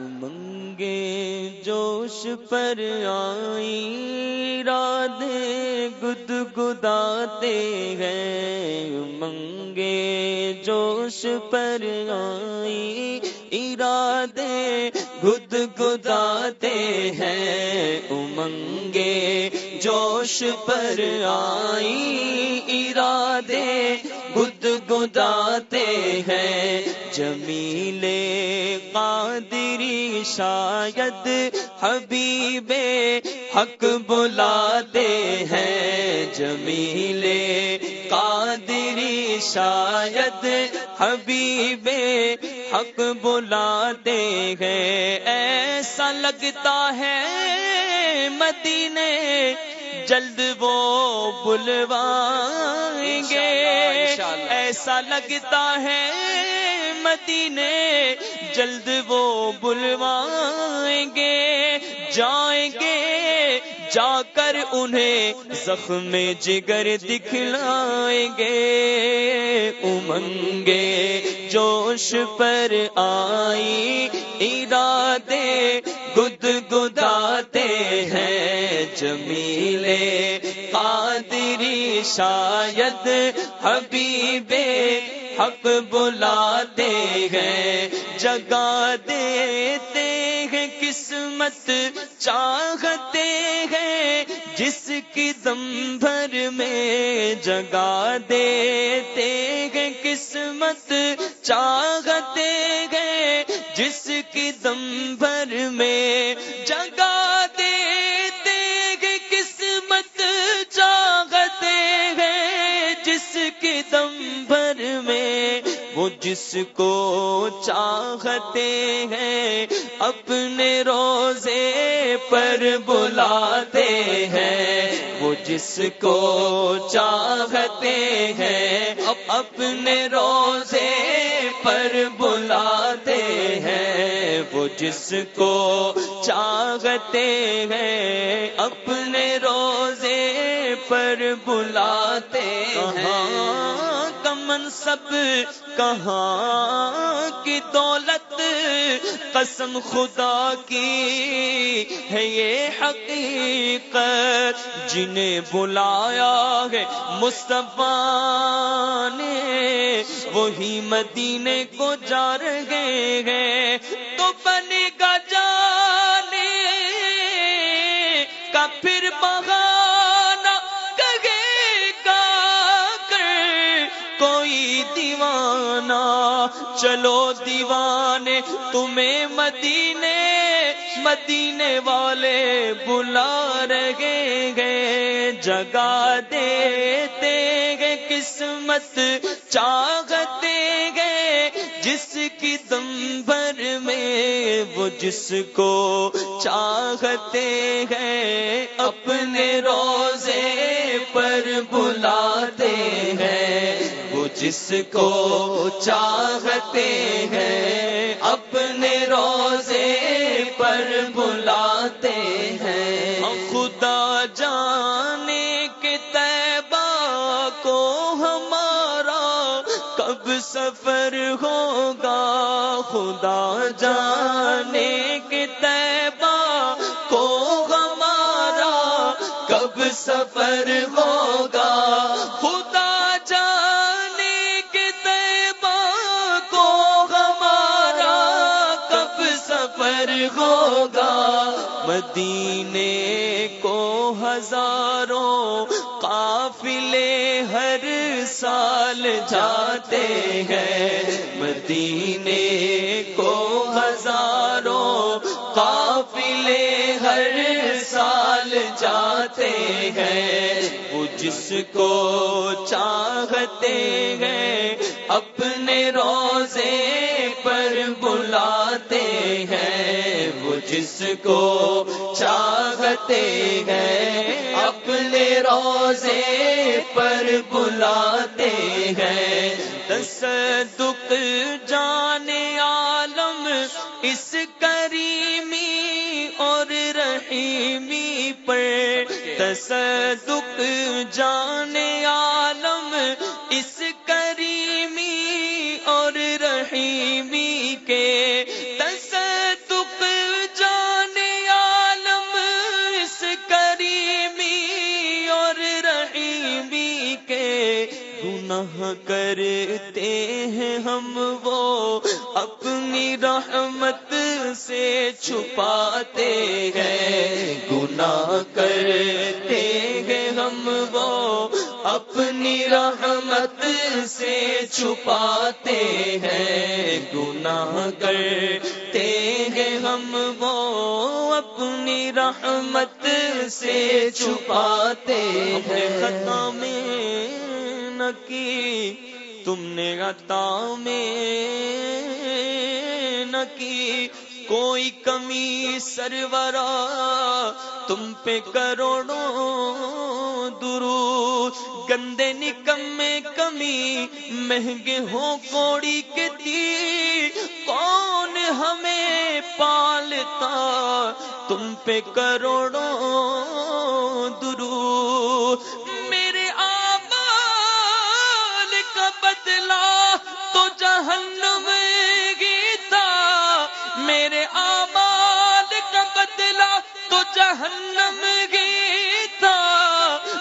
منگے جوش پر آئی راد گد گداتے ہیں۔ منگے جوش پر آئی، ارادے گد گداتے ہیں۔ امنگے جوش پر آئی، ارادے گد گداتے ہیں۔ جمیلے قادری شاید حبیب حق بلاتے ہیں۔ جمیلے قادری شاید حبیب حق بلاتے ہیں۔ ایسا لگتا ہے مدینے جلد وہ بلوائیں گے۔ ایسا لگتا ہے مدینے جلد وہ بلوائیں گے۔ جائیں گے جا کر انہیں زخم جگر دکھلائیں گے۔ امنگے جوش پر آئی ارادے گد گداتے ہیں۔ جمیلے قادری شاید حبیب حق بلاتے ہیں جگا دیتے ہیں، قسمت چاہتے ہیں، جس کی دم بھر میں جگا دیتے ہیں، قسمت چاہتے ہیں، جس کی دم بھر میں جگا جس کو چاہتے ہیں اپنے روزے پر بلاتے ہیں۔ وہ جس کو چاہتے ہیں اپنے روزے پر بلاتے ہیں۔ وہ جس کو چاہتے ہیں اپنے روزے پر بلاتے ہیں۔ کمن سب کہاں کی دولت؟ قسم خدا کی ہے یہ حقیقت جنہیں بلایا ہے مصطفیٰ نے۔ وہی مدینے کو جا رہے ہیں، تو بنے گا جانے کا پھر بہانا دیوانہ، چلو دیوانے، تمہیں مدینے مدینے والے بلا رہے گے جگا دیتے گے، قسمت چاہتے گے، جس کی دم بھر میں وہ جس کو چاہتے ہیں جس کو چاہتے ہیں، اپنے روزے پر بلاتے ہیں۔ خدا جانے کے تیبہ کو ہمارا کب سفر ہوگا؟ خدا جانے کے تیبہ کو ہمارا کب سفر ہوگا؟ سفر ہوگا۔ مدینے کو ہزاروں قافلے ہر سال جاتے ہیں۔ مدینے کو ہزاروں قافلے ہر سال جاتے ہیں۔ وہ جس کو چاہتے ہیں اپنے روزے پر بلاتے ہیں، وہ جس کو چاہتے ہیں، اپنے روزے پر بلاتے ہیں۔ تصدق جانے عالم، اس کریمی اور رحیمی پر۔ تصدق جانے عالم، اس گناہ کرتے ہیں ہم، وہ اپنی رحمت سے چھپاتے ہیں۔ گناہ کرتے ہیں ہم، وہ اپنی رحمت سے چھپاتے ہیں۔ گناہ کرتے ہیں ہم، وہ اپنی رحمت سے چھپاتے ہیں۔ خطا میں نہ کی، تم نے عطا میں نہ کی۔ کوئی کمی سرورا تم پہ کروڑوں درو گندے نکمے کمی، مہنگے ہو کوڑی کے دی کون ہمیں پالتا؟ تم پہ کروڑوں درو جہنم گی تھا، میرے آباد کا بدلا تو جہنم گی تھا۔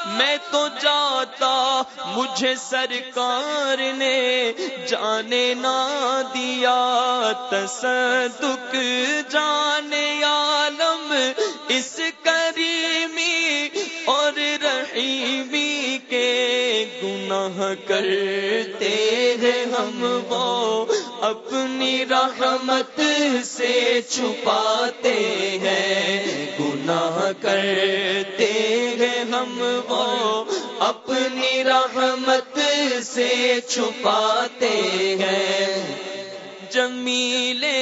میں تو جاتا، مجھے سرکار نے جانے نہ دیا۔ تصدق جانے عالم اس کریمی اور رحیمی گناہ کرتے ہیں ہم وہ اپنی رحمت سے چھپاتے ہیں۔ گناہ کرتے ہیں ہم وہ اپنی رحمت سے چھپاتے ہیں۔ جمیلے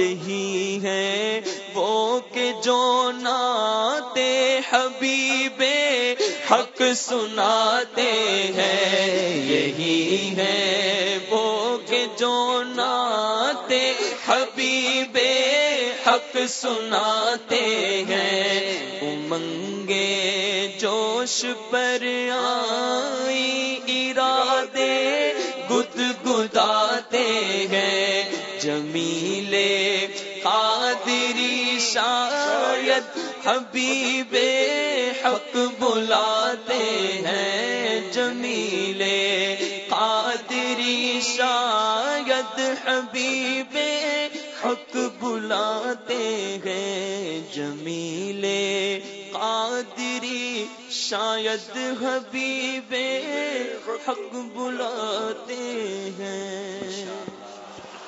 یہی ہے وہ کہ جو ناتے حبیب حق سناتے ہیں، یہی ہے وہ کہ جو ناتے حبیب حق سناتے ہیں۔ امنگے جوش پر آئی، ارادے گد گداتے ہیں۔ جمیلے شاید حبیب حق بلاتے ہیں جمیلے قادری، شاید حبیب حق بلاتے ہیں جمیلے قادری، شاید حبیب حق بلاتے ہیں۔